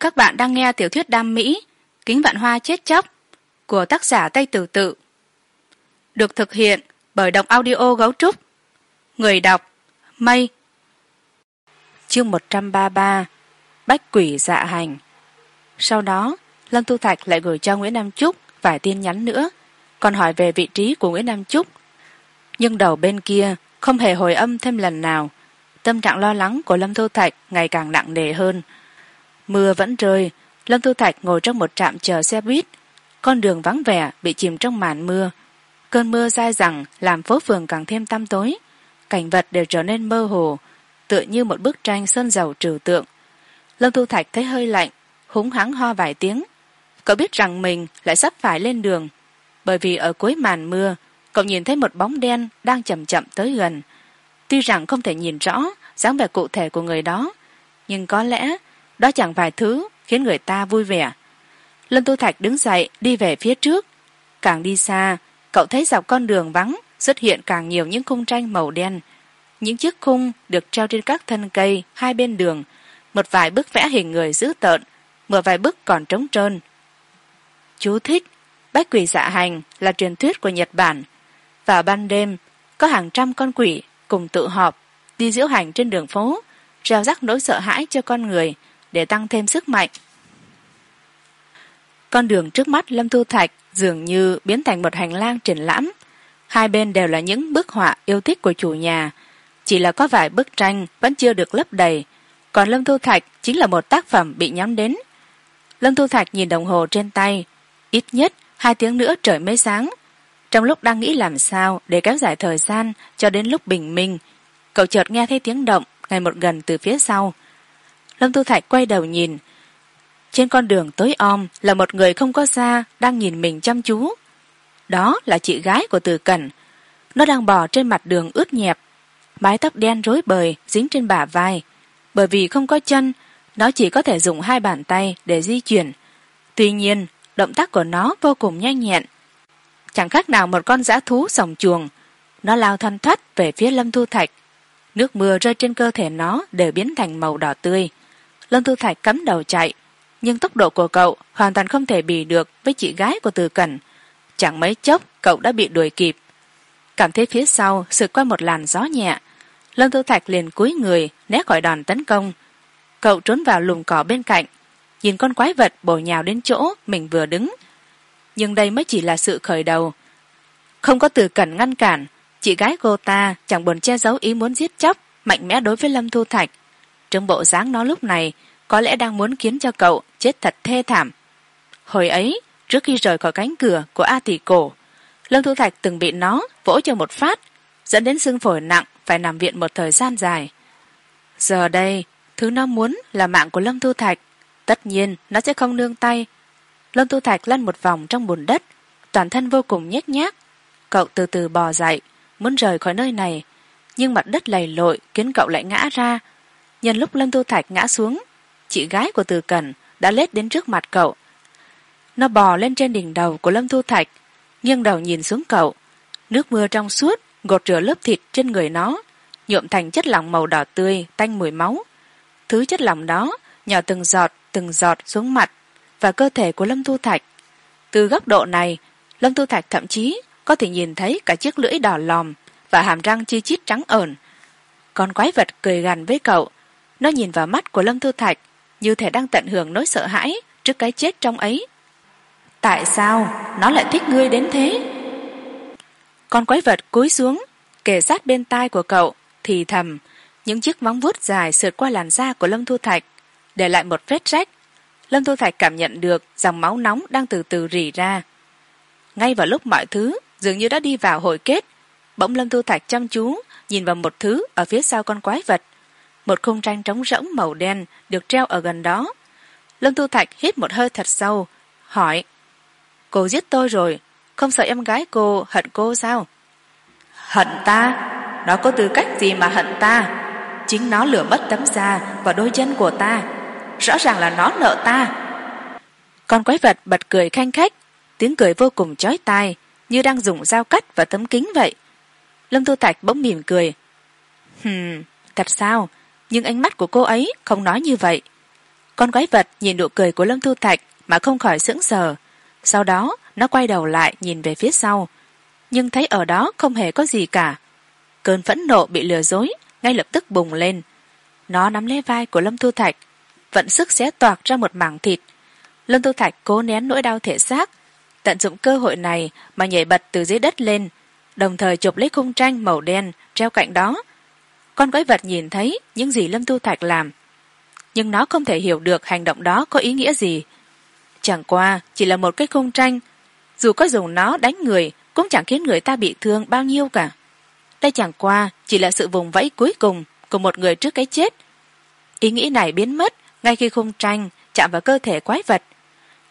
các bạn đang nghe tiểu thuyết đam mỹ, kính vạn hoa chết chóc, của tác giả tây tử tự. Được thực hiện bởi đọc audio gấu trúc. Người đọc, mây. Chương một trăm ba ba, bách quỷ dạ hành. Sau đó, lâm tu thạch lại gửi cho nguyễn nam trúc vài tin nhắn nữa, còn hỏi về vị trí của nguyễn nam trúc. Nhưng đầu bên kia không hề hồi âm thêm lần nào. Tâm trạng lo lắng của lâm thu thạch ngày càng nặng nề hơn mưa vẫn rơi, lâm thu thạch ngồi trong một trạm chờ xe buýt. Con đường vắng vẻ bị chìm trong màn mưa. Cơn mưa dai dẳng làm phố phường càng thêm tăm tối. Cảnh vật đều trở nên mơ hồ, tựa như một bức tranh sơn dầu trừu tượng. Lâm thu thạch thấy hơi lạnh, húng hắng ho vài tiếng. Cậu biết rằng mình lại sắp phải lên đường. Bởi vì ở cuối màn mưa, cậu nhìn thấy một bóng đen đang chậm chậm tới gần. Tuy rằng không thể nhìn rõ dáng vẻ cụ thể của người đó, nhưng có lẽ đó chẳng vài thứ, khiến người ta vui vẻ. Lâm tu thạch đứng dậy, đi về phía trước. Càng đi xa, cậu thấy dọc con đường vắng xuất hiện càng nhiều những khung tranh màu đen. Những chiếc khung được treo trên các thân cây hai bên đường, một vài bức vẽ hình người dữ tợn, một vài bức còn trống trơn. Chú thích, bách quỷ dạ hành là truyền thuyết của nhật bản. Vào ban đêm, có hàng trăm con quỷ cùng tự họp, đi diễu hành trên đường phố, reo rắc nỗi sợ hãi cho con người để tăng thêm sức mạnh. Con đường trước mắt lâm thu thạch dường như biến thành một hành lang triển lãm. Hai bên đều là những bức họa yêu thích của chủ nhà. Chỉ là có vài bức tranh vẫn chưa được lấp đầy. Còn lâm thu thạch chính là một tác phẩm bị nhắm đến. Lâm thu thạch nhìn đồng hồ trên tay. Ít nhất hai tiếng nữa trời mới sáng. Trong lúc đang nghĩ làm sao để kéo dài thời gian cho đến lúc bình minh, cậu chợt nghe thấy tiếng động ngày một gần từ phía sau lâm tu thạch quay đầu nhìn. Trên con đường tối om là một người không có xa đang nhìn mình chăm chú. Đó là chị gái của từ cẩn nó đang bò trên mặt đường ướt nhẹp, mái tóc đen rối bời dính trên bả vai. Bởi vì không có chân, nó chỉ có thể dùng hai bàn tay để di chuyển. Tuy nhiên, động tác của nó vô cùng nhanh nhẹn. Chẳng khác nào một con dã thú sòng chuồng. Nó lao thoăn thoắt về phía lâm thu thạch. Nước mưa rơi trên cơ thể nó đều biến thành màu đỏ tươi lâm thu thạch cắm đầu chạy. Nhưng tốc độ của cậu hoàn toàn không thể bì được với chị gái của từ cẩn chẳng mấy chốc, cậu đã bị đuổi kịp. Cảm thấy phía sau sượt qua một làn gió nhẹ. Lâm thu thạch liền cúi người, né khỏi đòn tấn công. Cậu trốn vào lùm cỏ bên cạnh. Nhìn con quái vật bổ nhào đến chỗ mình vừa đứng. Nhưng đây mới chỉ là sự khởi đầu. Không có từ cẩn ngăn cản, chị gái cô ta chẳng buồn che giấu ý muốn giết chóc, mạnh mẽ đối với lâm thu thạch trong bộ dáng nó lúc này, có lẽ đang muốn khiến cho cậu chết thật thê thảm. Hồi ấy, trước khi rời khỏi cánh cửa của a tỷ cổ, lâm thu thạch từng bị nó vỗ cho một phát, dẫn đến xương phổi nặng phải nằm viện một thời gian dài. Giờ đây, thứ nó muốn là mạng của lâm thu thạch. Tất nhiên, nó sẽ không nương tay. Lâm thu thạch lăn một vòng trong bùn đất, toàn thân vô cùng nhếch nhác. Cậu từ từ bò dậy, muốn rời khỏi nơi này, nhưng mặt đất lầy lội khiến cậu lại ngã ra nhân lúc lâm thu thạch ngã xuống, chị gái của từ cẩn đã lết đến trước mặt cậu. Nó bò lên trên đỉnh đầu của lâm thu thạch, nghiêng đầu nhìn xuống cậu. Nước mưa trong suốt gột rửa lớp thịt trên người nó, nhuộm thành chất lỏng màu đỏ tươi, tanh mùi máu. Thứ chất lỏng đó nhỏ từng giọt từng giọt xuống mặt và cơ thể của lâm thu thạch. Từ góc độ này, lâm thu thạch thậm chí có thể nhìn thấy cả chiếc lưỡi đỏ lòm và hàm răng chi chít trắng ởn con quái vật cười gằn với cậu nó nhìn vào mắt của lâm thu thạch như thể đang tận hưởng nỗi sợ hãi trước cái chết trong ấy. Tại sao nó lại thích ngươi đến thế? Con quái vật cúi xuống kề sát bên tai của cậu thì thầm những chiếc móng vuốt dài sượt qua làn da của lâm thu thạch để lại một vết rách. Lâm thu thạch cảm nhận được dòng máu nóng đang từ từ rỉ ra. Ngay vào lúc mọi thứ dường như đã đi vào hồi kết bỗng lâm thu thạch chăm chú nhìn vào một thứ ở phía sau con quái vật một khung tranh trống rỗng màu đen được treo ở gần đó. Lâm thu thạch hít một hơi thật sâu hỏi cô giết tôi rồi không sợ em gái cô hận cô sao? Hận ta? Nó có tư cách gì mà hận ta? Chính nó lửa mất tấm da và đôi chân của ta. Rõ ràng là nó nợ ta. Con quái vật bật cười khanh khách tiếng cười vô cùng chói tai như đang dùng dao cắt vào tấm kính vậy. Lâm thu thạch bỗng mỉm cười hừm thật sao nhưng ánh mắt của cô ấy không nói như vậy. Con quái vật nhìn nụ cười của lâm thu thạch mà không khỏi sững sờ. Sau đó, nó quay đầu lại nhìn về phía sau. Nhưng thấy ở đó không hề có gì cả. Cơn phẫn nộ bị lừa dối ngay lập tức bùng lên. Nó nắm lấy vai của lâm thu thạch, vận sức xé toạc ra một mảng thịt. Lâm thu thạch cố nén nỗi đau thể xác, tận dụng cơ hội này mà nhảy bật từ dưới đất lên, đồng thời chụp lấy khung tranh màu đen treo cạnh đó con quái vật nhìn thấy những gì lâm thu thạch làm, nhưng nó không thể hiểu được hành động đó có ý nghĩa gì. Chẳng qua, chỉ là một cái khung tranh. Dù có dùng nó đánh người, cũng chẳng khiến người ta bị thương bao nhiêu cả. Đây chẳng qua chỉ là sự vùng vẫy cuối cùng của một người trước cái chết. Ý nghĩ này biến mất ngay khi khung tranh chạm vào cơ thể quái vật.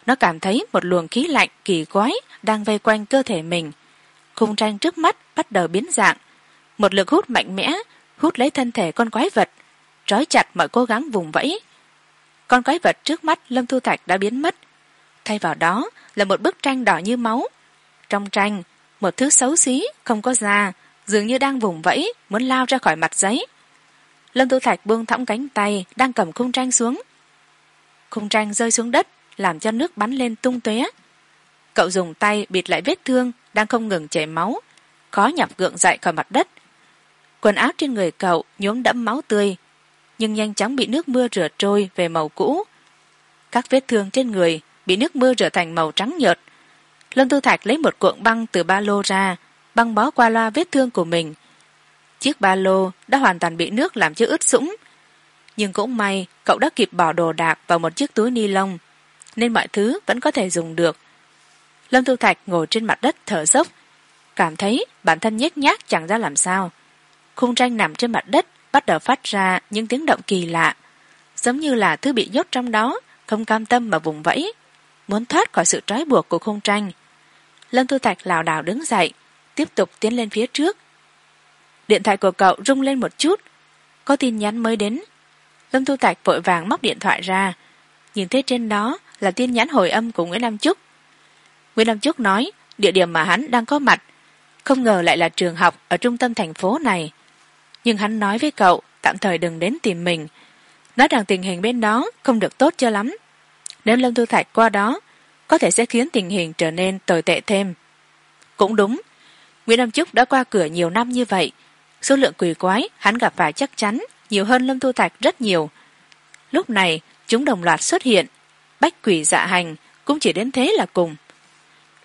Nó cảm thấy một luồng khí lạnh kỳ quái đang vây quanh cơ thể mình. Khung tranh trước mắt bắt đầu biến dạng. Một lực hút mạnh mẽ hút lấy thân thể con quái vật, trói chặt mọi cố gắng vùng vẫy. Con quái vật trước mắt lâm thu thạch đã biến mất. Thay vào đó là một bức tranh đỏ như máu. Trong tranh, một thứ xấu xí không có da, dường như đang vùng vẫy, muốn lao ra khỏi mặt giấy. Lâm thu thạch buông thõng cánh tay, đang cầm khung tranh xuống. Khung tranh rơi xuống đất, làm cho nước bắn lên tung tóe. Cậu dùng tay bịt lại vết thương, đang không ngừng chảy máu. Khó nhọc gượng dậy khỏi mặt đất quần áo trên người cậu nhuốm đẫm máu tươi, nhưng nhanh chóng bị nước mưa rửa trôi về màu cũ. Các vết thương trên người bị nước mưa rửa thành màu trắng nhợt. Lâm tư thạch lấy một cuộn băng từ ba lô ra, băng bó qua loa vết thương của mình. Chiếc ba lô đã hoàn toàn bị nước làm cho ướt sũng. Nhưng cũng may, cậu đã kịp bỏ đồ đạc vào một chiếc túi ni lông, nên mọi thứ vẫn có thể dùng được. Lâm thu thạch ngồi trên mặt đất thở dốc, cảm thấy bản thân nhếch nhác chẳng ra làm sao khung tranh nằm trên mặt đất, bắt đầu phát ra những tiếng động kỳ lạ. Giống như là thứ bị nhốt trong đó, không cam tâm mà vùng vẫy, muốn thoát khỏi sự trói buộc của khung tranh. Lâm thu thạch lảo đảo đứng dậy, tiếp tục tiến lên phía trước. Điện thoại của cậu rung lên một chút, có tin nhắn mới đến. Lâm thu thạch vội vàng móc điện thoại ra, nhìn thấy trên đó là tin nhắn hồi âm của nguyễn nam trúc nguyễn nam trúc nói, địa điểm mà hắn đang có mặt, không ngờ lại là trường học ở trung tâm thành phố này nhưng hắn nói với cậu, tạm thời đừng đến tìm mình. Nói rằng tình hình bên đó không được tốt cho lắm. Nếu lâm thu thạch qua đó, có thể sẽ khiến tình hình trở nên tồi tệ thêm. Cũng đúng, nguyễn nam trúc đã qua cửa nhiều năm như vậy. Số lượng quỷ quái hắn gặp phải chắc chắn nhiều hơn lâm thu thạch rất nhiều. Lúc này, chúng đồng loạt xuất hiện. Bách quỷ dạ hành cũng chỉ đến thế là cùng.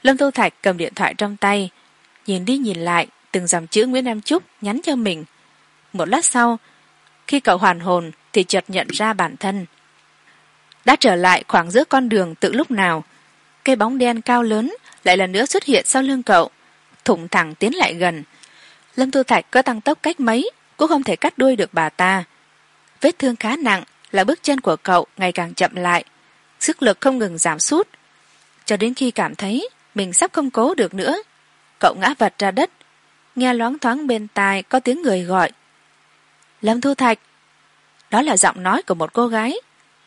Lâm thu thạch cầm điện thoại trong tay, nhìn đi nhìn lại, từng dòng chữ nguyễn nam trúc nhắn cho mình một lát sau, khi cậu hoàn hồn thì chợt nhận ra bản thân. Đã trở lại khoảng giữa con đường tự lúc nào cây bóng đen cao lớn lại lần nữa xuất hiện sau lưng cậu, thủng thẳng tiến lại gần. Lâm tu thạch có tăng tốc cách mấy cũng không thể cắt đuôi được bà ta. Vết thương khá nặng là bước chân của cậu ngày càng chậm lại, sức lực không ngừng giảm sút. Cho đến khi cảm thấy mình sắp không cố được nữa, cậu ngã vật ra đất, nghe loáng thoáng bên tai có tiếng người gọi lâm thu thạch. Đó là giọng nói của một cô gái,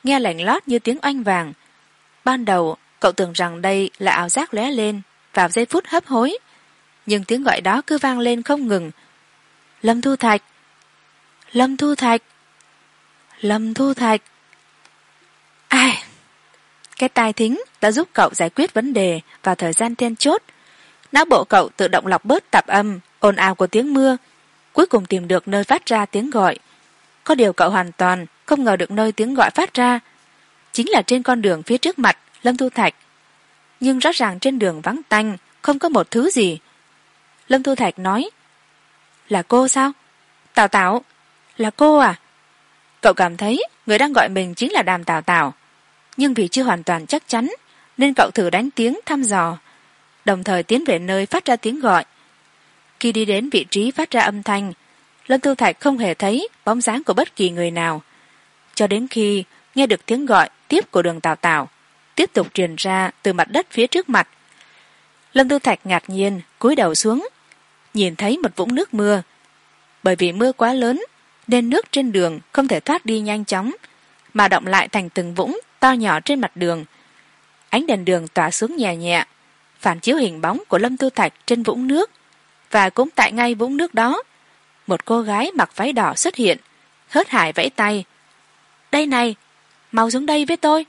nghe lạnh lót như tiếng oanh vàng. Ban đầu, cậu tưởng rằng đây là ảo giác lóe lên vào giây phút hấp hối, nhưng tiếng gọi đó cứ vang lên không ngừng. Lâm thu thạch. Lâm thu thạch. Lâm thu thạch. Ai? Cái tai thính đã giúp cậu giải quyết vấn đề vào thời gian then chốt. Não bộ cậu tự động lọc bớt tạp âm, ồn ào của tiếng mưa cuối cùng tìm được nơi phát ra tiếng gọi. Có điều cậu hoàn toàn không ngờ được nơi tiếng gọi phát ra. Chính là trên con đường phía trước mặt, lâm thu thạch. Nhưng rõ ràng trên đường vắng tanh, không có một thứ gì. Lâm thu thạch nói, là cô sao? Tào tào là cô à? Cậu cảm thấy người đang gọi mình chính là đàm tào tào nhưng vì chưa hoàn toàn chắc chắn, nên cậu thử đánh tiếng thăm dò. Đồng thời tiến về nơi phát ra tiếng gọi khi đi đến vị trí phát ra âm thanh, lâm tư thạch không hề thấy bóng dáng của bất kỳ người nào. Cho đến khi nghe được tiếng gọi tiếp của đường tào tào, tiếp tục truyền ra từ mặt đất phía trước mặt, lâm tư thạch ngạc nhiên cúi đầu xuống, nhìn thấy một vũng nước mưa. Bởi vì mưa quá lớn, nên nước trên đường không thể thoát đi nhanh chóng, mà động lại thành từng vũng to nhỏ trên mặt đường. Ánh đèn đường tỏa xuống nhẹ nhẹ, phản chiếu hình bóng của lâm tư thạch trên vũng nước và cũng tại ngay vũng nước đó. Một cô gái mặc váy đỏ xuất hiện, hớt hải vẫy tay. Đây này, mau xuống đây với tôi.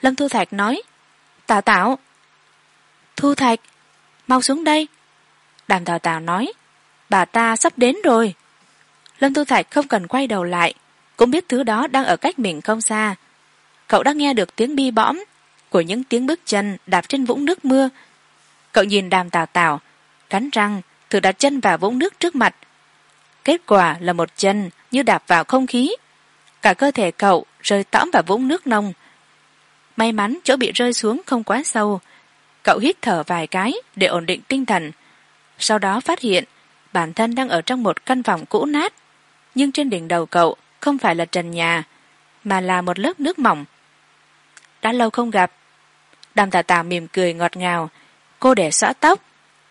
Lâm thu thạch nói. Tào tảo. Thu thạch, mau xuống đây. Đàm tào tào nói. Bà ta sắp đến rồi. Lâm thu thạch không cần quay đầu lại, cũng biết thứ đó đang ở cách mình không xa. Cậu đã nghe được tiếng bi bõm của những tiếng bước chân đạp trên vũng nước mưa. Cậu nhìn đàm tào tào cắn răng, thử đặt chân vào vũng nước trước mặt. Kết quả là một chân như đạp vào không khí. Cả cơ thể cậu rơi tõm vào vũng nước nông. May mắn chỗ bị rơi xuống không quá sâu. Cậu hít thở vài cái để ổn định tinh thần. Sau đó phát hiện bản thân đang ở trong một căn phòng cũ nát. Nhưng trên đỉnh đầu cậu không phải là trần nhà, mà là một lớp nước mỏng. Đã lâu không gặp. Đàm tà tà mỉm cười ngọt ngào. Cô để xõa tóc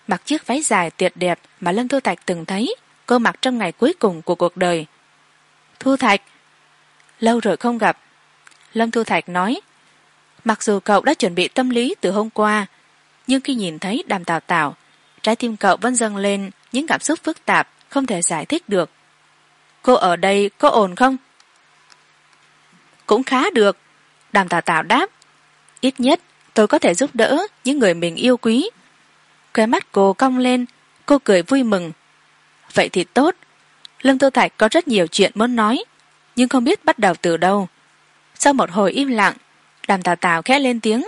mặc chiếc váy dài tuyệt đẹp mà lâm thu thạch từng thấy, cô mặc trong ngày cuối cùng của cuộc đời. Thu thạch. Lâu rồi không gặp. Lâm thu thạch nói. Mặc dù cậu đã chuẩn bị tâm lý từ hôm qua, nhưng khi nhìn thấy đàm tào tào, trái tim cậu vẫn dâng lên những cảm xúc phức tạp không thể giải thích được. Cô ở đây có ổn không? Cũng khá được, đàm tào tào đáp. Ít nhất, tôi có thể giúp đỡ những người mình yêu quý khóe mắt cô cong lên, cô cười vui mừng. Vậy thì tốt, lâm tô thạch có rất nhiều chuyện muốn nói, nhưng không biết bắt đầu từ đâu. Sau một hồi im lặng, đàm tào tào khẽ lên tiếng.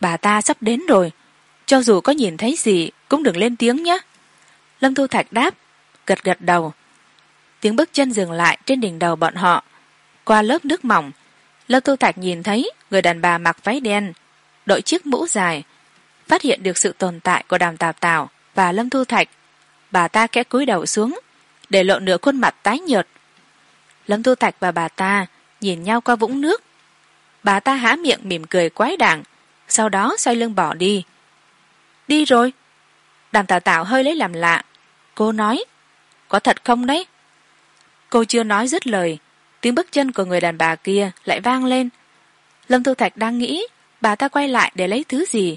Bà ta sắp đến rồi, cho dù có nhìn thấy gì cũng đừng lên tiếng nhé. Lâm thu thạch đáp, gật gật đầu. Tiếng bước chân dừng lại trên đỉnh đầu bọn họ. Qua lớp nước mỏng, lâm thu thạch nhìn thấy người đàn bà mặc váy đen, đội chiếc mũ dài phát hiện được sự tồn tại của đàm tào tào và lâm thu thạch. Bà ta kẽ cúi đầu xuống, để lộ nửa khuôn mặt tái nhợt. Lâm thu thạch và bà ta nhìn nhau qua vũng nước. Bà ta há miệng mỉm cười quái đản, sau đó xoay lưng bỏ đi. Đi rồi. Đàm tào tào hơi lấy làm lạ. Cô nói, có thật không đấy? Cô chưa nói dứt lời, tiếng bước chân của người đàn bà kia lại vang lên. Lâm thu thạch đang nghĩ, bà ta quay lại để lấy thứ gì?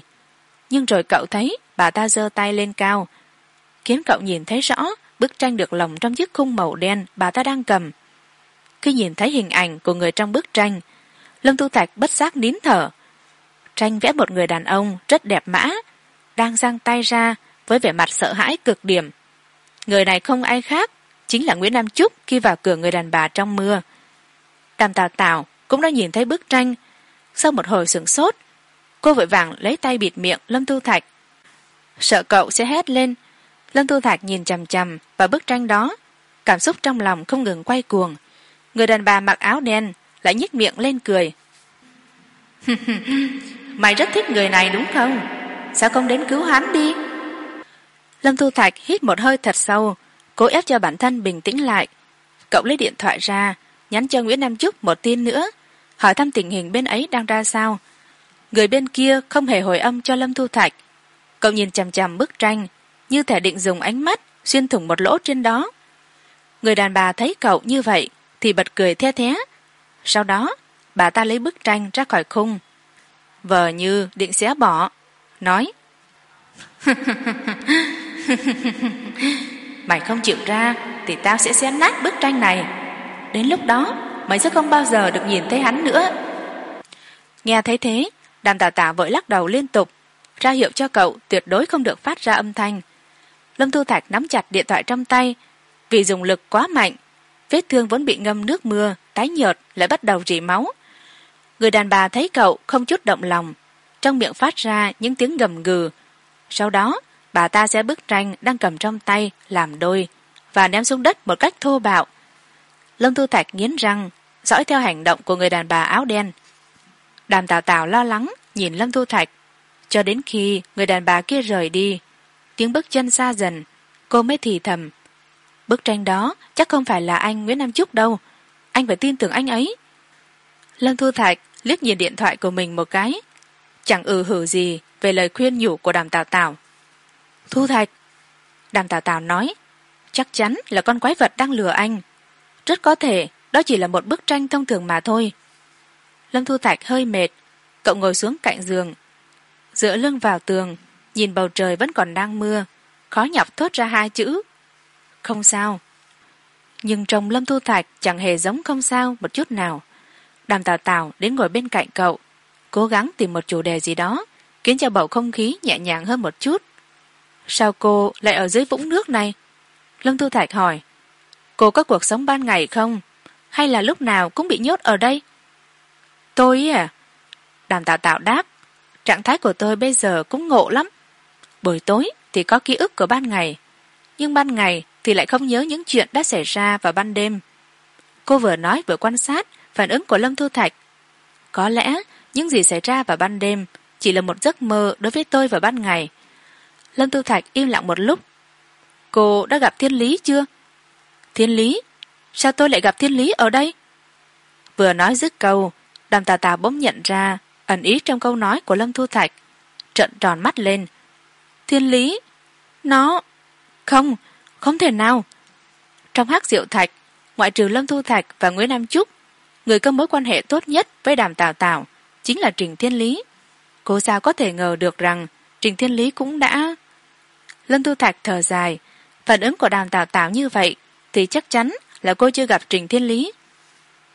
Nhưng rồi cậu thấy bà ta giơ tay lên cao. Khiến cậu nhìn thấy rõ bức tranh được lồng trong chiếc khung màu đen bà ta đang cầm. Khi nhìn thấy hình ảnh của người trong bức tranh, lâm thu thạch bất giác nín thở. Tranh vẽ một người đàn ông rất đẹp mã, đang giang tay ra với vẻ mặt sợ hãi cực điểm. Người này không ai khác chính là nguyễn nam trúc khi vào cửa người đàn bà trong mưa. Đàm tào tào cũng đã nhìn thấy bức tranh. Sau một hồi sửng sốt cô vội vàng lấy tay bịt miệng lâm thu thạch. Sợ cậu sẽ hét lên. Lâm thu thạch nhìn chằm chằm vào bức tranh đó. Cảm xúc trong lòng không ngừng quay cuồng. Người đàn bà mặc áo đen lại nhích miệng lên cười. mày rất thích người này đúng không? Sao không đến cứu hắn đi? Lâm thu thạch hít một hơi thật sâu, cố ép cho bản thân bình tĩnh lại. Cậu lấy điện thoại ra, nhắn cho nguyễn nam trúc một tin nữa, hỏi thăm tình hình bên ấy đang ra sao người bên kia không hề hồi âm cho lâm thu thạch. Cậu nhìn chằm chằm bức tranh, như thể định dùng ánh mắt xuyên thủng một lỗ trên đó. Người đàn bà thấy cậu như vậy thì bật cười the thé. Sau đó, bà ta lấy bức tranh ra khỏi khung. Vờ như định xé bỏ, nói, mày không chịu ra thì tao sẽ xé nát bức tranh này. Đến lúc đó, mày sẽ không bao giờ được nhìn thấy hắn nữa. Nghe thấy thế đàm tà tả vội lắc đầu liên tục. Ra hiệu cho cậu tuyệt đối không được phát ra âm thanh. Lâm thu thạch nắm chặt điện thoại trong tay. Vì dùng lực quá mạnh, vết thương vốn bị ngâm nước mưa, tái nhợt, lại bắt đầu rỉ máu. Người đàn bà thấy cậu không chút động lòng, trong miệng phát ra những tiếng gầm gừ. Sau đó, bà ta sẽ bức tranh đang cầm trong tay làm đôi và ném xuống đất một cách thô bạo. Lâm thu thạch nghiến răng, dõi theo hành động của người đàn bà áo đen đàm tào tào lo lắng, nhìn lâm thu thạch. Cho đến khi người đàn bà kia rời đi, tiếng bước chân xa dần, cô mới thì thầm. Bức tranh đó chắc không phải là anh nguyễn nam trúc đâu. Anh phải tin tưởng anh ấy. Lâm thu thạch liếc nhìn điện thoại của mình một cái. Chẳng ừ hử gì về lời khuyên nhủ của đàm tào tào. Thu thạch! Đàm tào tào nói, chắc chắn là con quái vật đang lừa anh. Rất có thể đó chỉ là một bức tranh thông thường mà thôi lâm thu thạch hơi mệt. Cậu ngồi xuống cạnh giường. Dựa lưng vào tường, nhìn bầu trời vẫn còn đang mưa. Khó nhọc thốt ra hai chữ. Không sao. Nhưng trong lâm thu thạch chẳng hề giống không sao một chút nào. Đàm tào tào đến ngồi bên cạnh cậu. Cố gắng tìm một chủ đề gì đó, khiến cho bầu không khí nhẹ nhàng hơn một chút. Sao cô lại ở dưới vũng nước này? Lâm thu thạch hỏi. Cô có cuộc sống ban ngày không? Hay là lúc nào cũng bị nhốt ở đây? Tôi à đàm tạo tạo đáp, trạng thái của tôi bây giờ cũng ngộ lắm. Buổi tối thì có ký ức của ban ngày, nhưng ban ngày thì lại không nhớ những chuyện đã xảy ra vào ban đêm. Cô vừa nói vừa quan sát phản ứng của lâm thu thạch. Có lẽ những gì xảy ra vào ban đêm chỉ là một giấc mơ đối với tôi vào ban ngày. Lâm thu thạch im lặng một lúc. Cô đã gặp thiên lý chưa? Thiên lý, sao tôi lại gặp thiên lý ở đây? Vừa nói dứt câu đàm tà tà bỗng nhận ra ẩn ý trong câu nói của lâm thu thạch, trợn tròn mắt lên. Thiên lý, nó, không không thể nào. Trong hát diệu thạch, ngoại trừ lâm thu thạch và nguyễn nam trúc người có mối quan hệ tốt nhất với đàm tào tào chính là trình thiên lý. Cô sao có thể ngờ được rằng trình thiên lý cũng đã lâm thu thạch thở dài. Phản ứng của đàm tào tào như vậy thì chắc chắn là cô chưa gặp trình thiên lý.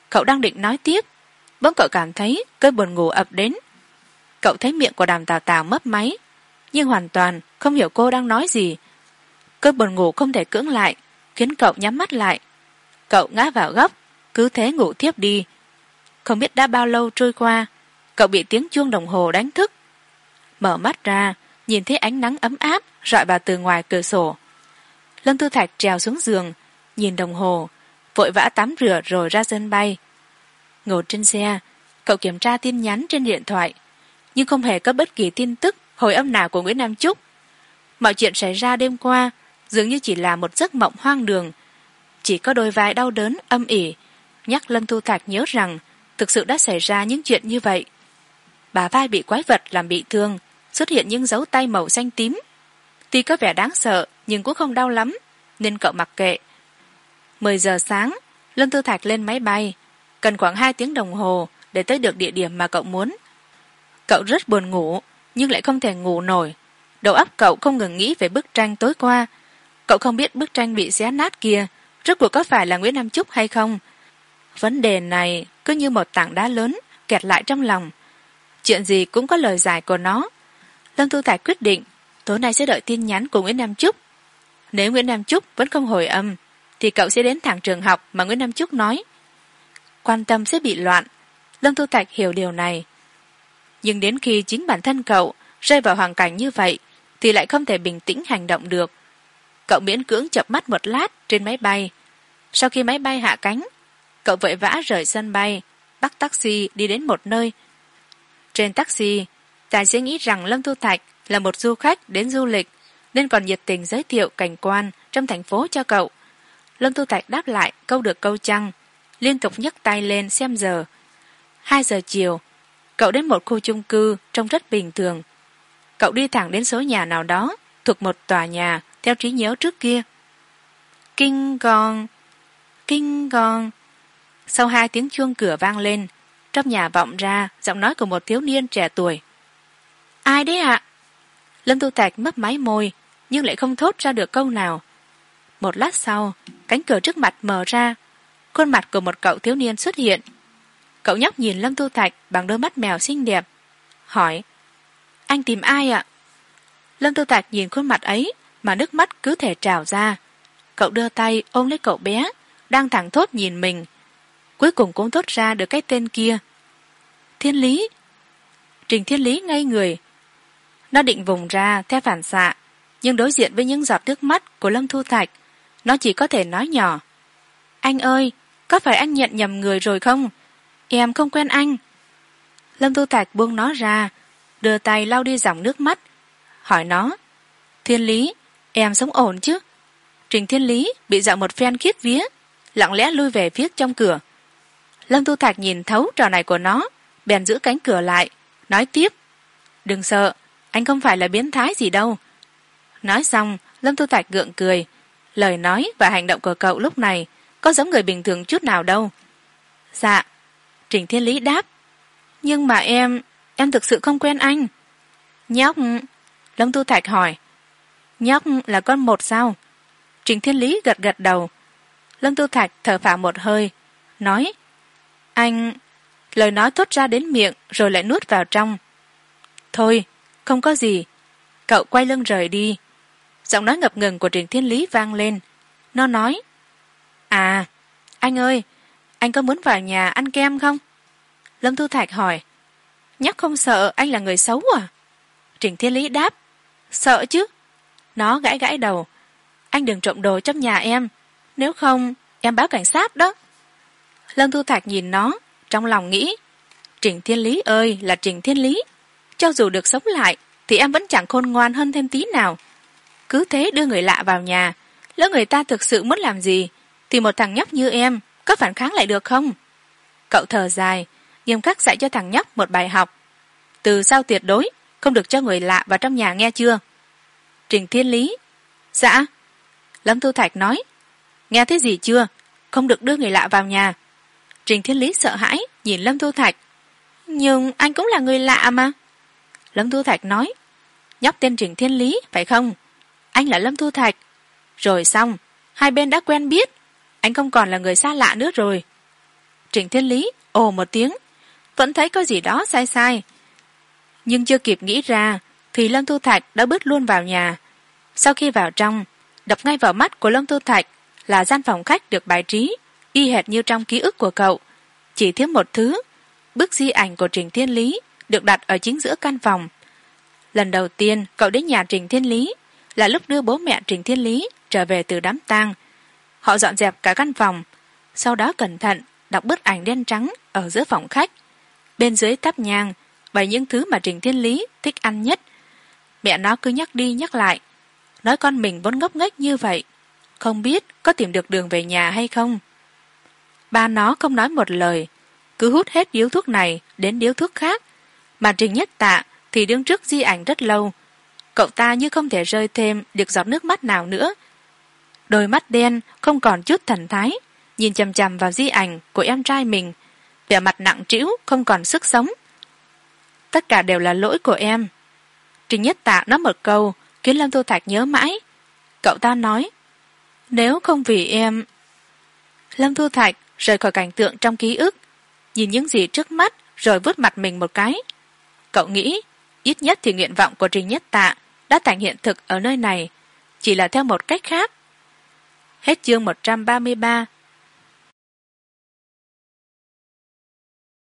Cậu đang định nói tiếp bỗng cậu cảm thấy cơn buồn ngủ ập đến. Cậu thấy miệng của đàm tào tào mấp máy, nhưng hoàn toàn không hiểu cô đang nói gì. Cơn buồn ngủ không thể cưỡng lại, khiến cậu nhắm mắt lại. Cậu ngã vào góc, cứ thế ngủ thiếp đi. Không biết đã bao lâu trôi qua, cậu bị tiếng chuông đồng hồ đánh thức. Mở mắt ra, nhìn thấy ánh nắng ấm áp rọi vào từ ngoài cửa sổ. Lâm tư thạch trèo xuống giường, nhìn đồng hồ, vội vã tắm rửa rồi ra sân bay ngồi trên xe. Cậu kiểm tra tin nhắn trên điện thoại, nhưng không hề có bất kỳ tin tức, hồi âm nào của nguyễn nam trúc mọi chuyện xảy ra đêm qua dường như chỉ là một giấc mộng hoang đường. Chỉ có đôi vai đau đớn, âm ỉ. Nhắc lâm thu thạch nhớ rằng thực sự đã xảy ra những chuyện như vậy. Bà vai bị quái vật làm bị thương, xuất hiện những dấu tay màu xanh tím. Tuy có vẻ đáng sợ, nhưng cũng không đau lắm, nên cậu mặc kệ. Mười giờ sáng, lâm tư thạch lên máy bay cần khoảng hai tiếng đồng hồ để tới được địa điểm mà cậu muốn. Cậu rất buồn ngủ, nhưng lại không thể ngủ nổi. Đầu óc cậu không ngừng nghĩ về bức tranh tối qua. Cậu không biết bức tranh bị xé nát kia rốt cuộc có phải là nguyễn nam trúc hay không. Vấn đề này cứ như một tảng đá lớn kẹt lại trong lòng. Chuyện gì cũng có lời giải của nó. Lâm tu tài quyết định, tối nay sẽ đợi tin nhắn của nguyễn nam trúc nếu nguyễn nam trúc vẫn không hồi âm, thì cậu sẽ đến thẳng trường học mà nguyễn nam trúc nói quan tâm sẽ bị loạn. Lâm tu thạch hiểu điều này. Nhưng đến khi chính bản thân cậu rơi vào hoàn cảnh như vậy, thì lại không thể bình tĩnh hành động được. Cậu miễn cưỡng chập mắt một lát trên máy bay. Sau khi máy bay hạ cánh, cậu vội vã rời sân bay, bắt taxi đi đến một nơi. Trên taxi, tài xế nghĩ rằng lâm thu thạch là một du khách đến du lịch, nên còn nhiệt tình giới thiệu cảnh quan trong thành phố cho cậu. Lâm thu thạch đáp lại câu được câu chăng liên tục nhấc tay lên xem giờ. Hai giờ chiều, cậu đến một khu chung cư trông rất bình thường. Cậu đi thẳng đến số nhà nào đó, thuộc một tòa nhà, theo trí nhớ trước kia. Kinh gòn kinh gòn sau hai tiếng chuông cửa vang lên, trong nhà vọng ra giọng nói của một thiếu niên trẻ tuổi. Ai đấy ạ? Lâm tu thạch mấp máy môi, nhưng lại không thốt ra được câu nào. Một lát sau, cánh cửa trước mặt mở ra khuôn mặt của một cậu thiếu niên xuất hiện. Cậu nhóc nhìn lâm tu thạch bằng đôi mắt mèo xinh đẹp, hỏi, anh tìm ai ạ? Lâm tu thạch nhìn khuôn mặt ấy mà nước mắt cứ thể trào ra. Cậu đưa tay ôm lấy cậu bé, đang thẳng thốt nhìn mình. Cuối cùng cũng thốt ra được cái tên kia. Thiên lý. Trình thiên lý ngây người. Nó định vùng ra theo phản xạ, nhưng đối diện với những giọt nước mắt của lâm thu thạch, nó chỉ có thể nói nhỏ, anh ơi có phải anh nhận nhầm người rồi không? Em không quen anh. Lâm tu thạch buông nó ra, đưa tay lau đi dòng nước mắt. Hỏi nó, thiên lý, em sống ổn chứ? Trình thiên lý bị dạo một phen khiết vía, lặng lẽ lui về phía trong cửa. Lâm tu thạch nhìn thấu trò này của nó, bèn giữ cánh cửa lại, nói tiếp, đừng sợ, anh không phải là biến thái gì đâu. Nói xong, lâm tu thạch gượng cười, lời nói và hành động của cậu lúc này có giống người bình thường chút nào đâu. Dạ trình thiên lý đáp. Nhưng mà em em thực sự không quen anh. Nhóc, lâm tu thạch hỏi. Nhóc là con một sao? Trình thiên lý gật gật đầu. Lâm tu thạch thở phào một hơi, nói, anh, lời nói thốt ra đến miệng rồi lại nuốt vào trong. Thôi, không có gì, cậu quay lưng rời đi. Giọng nói ngập ngừng của trình thiên lý vang lên. Nó nói à anh ơi, anh có muốn vào nhà ăn kem không? Lâm thu thạch hỏi. Nhóc không sợ anh là người xấu à? Trình thiên lý đáp. Sợ chứ. Nó gãi gãi đầu. Anh đừng trộm đồ trong nhà em. Nếu không, em báo cảnh sát đó. Lâm thu thạch nhìn nó, trong lòng nghĩ. Trình thiên lý ơi, là trình thiên lý. Cho dù được sống lại, thì em vẫn chẳng khôn ngoan hơn thêm tí nào. Cứ thế đưa người lạ vào nhà, lỡ người ta thực sự muốn làm gì thì một thằng nhóc như em có phản kháng lại được không? Cậu thở dài, nghiêm khắc dạy cho thằng nhóc một bài học. Từ sau tuyệt đối, không được cho người lạ vào trong nhà nghe chưa? Trình thiên lý dạ. Lâm thu thạch nói, nghe thấy gì chưa? Không được đưa người lạ vào nhà. Trình thiên lý sợ hãi, nhìn lâm thu thạch. Nhưng anh cũng là người lạ mà. Lâm thu thạch nói, nhóc tên trình thiên lý, phải không? Anh là lâm thu thạch. Rồi xong, hai bên đã quen biết anh không còn là người xa lạ nữa rồi. Trình thiên lý ồ một tiếng. Vẫn thấy có gì đó sai sai. Nhưng chưa kịp nghĩ ra, thì lâm thu thạch đã bước luôn vào nhà. Sau khi vào trong, đập ngay vào mắt của lâm thu thạch là gian phòng khách được bài trí, y hệt như trong ký ức của cậu. Chỉ thiếu một thứ, bức di ảnh của trình thiên lý được đặt ở chính giữa căn phòng. Lần đầu tiên cậu đến nhà trình thiên lý là lúc đưa bố mẹ trình thiên lý trở về từ đám tang họ dọn dẹp cả căn phòng. Sau đó cẩn thận, đọc bức ảnh đen trắng ở giữa phòng khách. Bên dưới thắp nhang bày những thứ mà trình thiên lý thích ăn nhất. Mẹ nó cứ nhắc đi nhắc lại. Nói con mình vốn ngốc nghếch như vậy, không biết có tìm được đường về nhà hay không. Ba nó không nói một lời, cứ hút hết điếu thuốc này đến điếu thuốc khác. Mà trình nhất tạ thì đứng trước di ảnh rất lâu. Cậu ta như không thể rơi thêm được giọt nước mắt nào nữa đôi mắt đen, không còn chút thần thái. Nhìn chằm chằm vào di ảnh của em trai mình. Vẻ mặt nặng trĩu, không còn sức sống. Tất cả đều là lỗi của em. Trình nhất tạ nói một câu, khiến lâm thu thạch nhớ mãi. Cậu ta nói, nếu không vì em lâm thu thạch rời khỏi cảnh tượng trong ký ức, nhìn những gì trước mắt rồi vứt mặt mình một cái. Cậu nghĩ, ít nhất thì nguyện vọng của trình nhất tạ đã thành hiện thực ở nơi này, chỉ là theo một cách khác. Hết chương 133